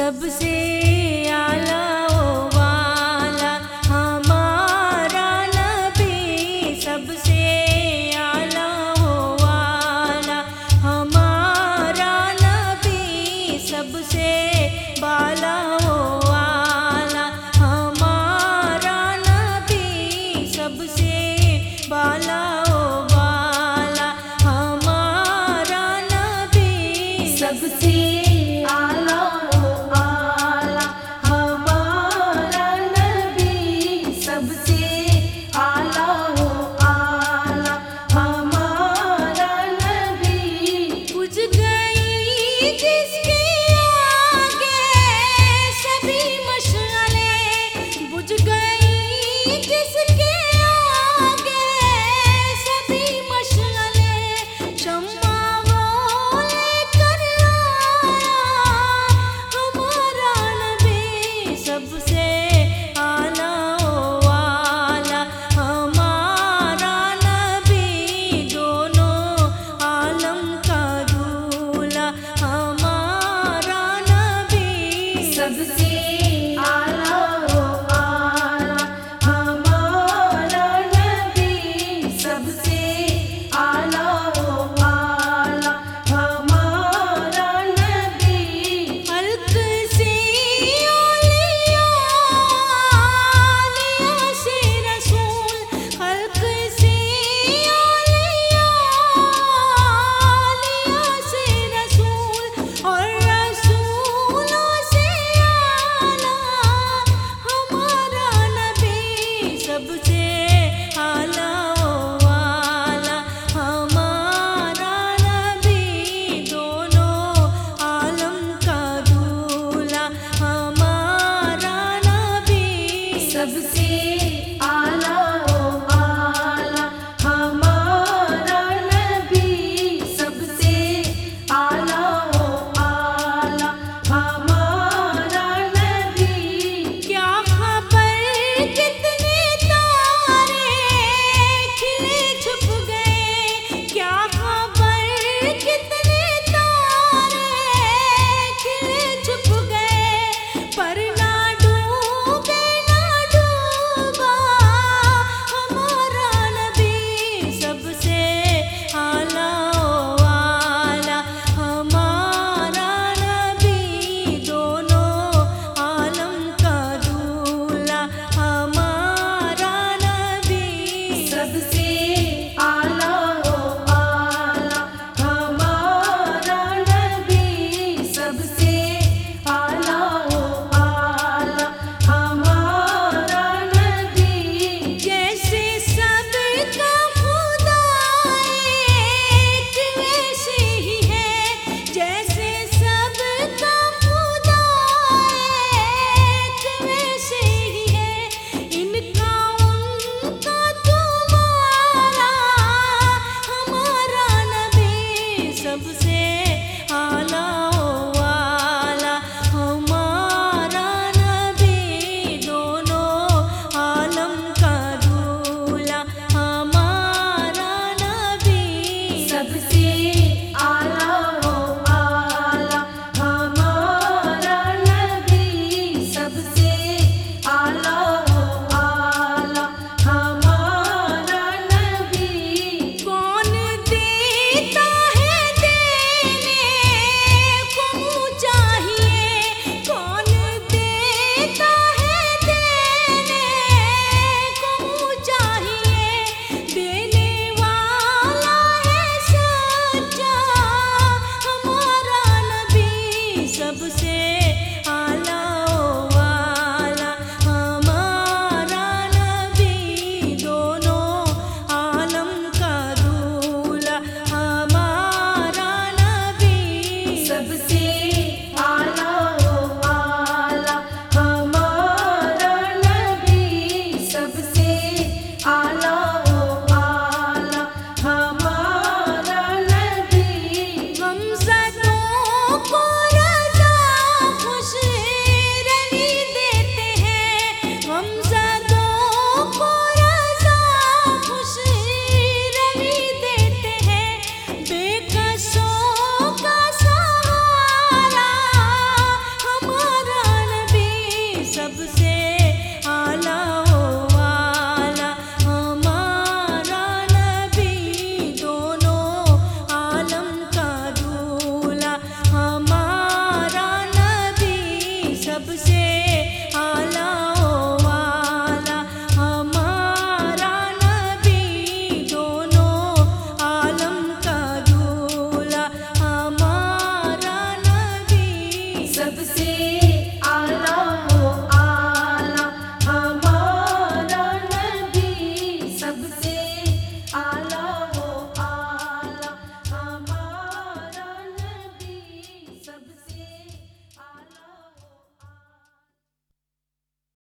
سب سے اعلیٰ والا ہمارا نبی سب سے نبی Cause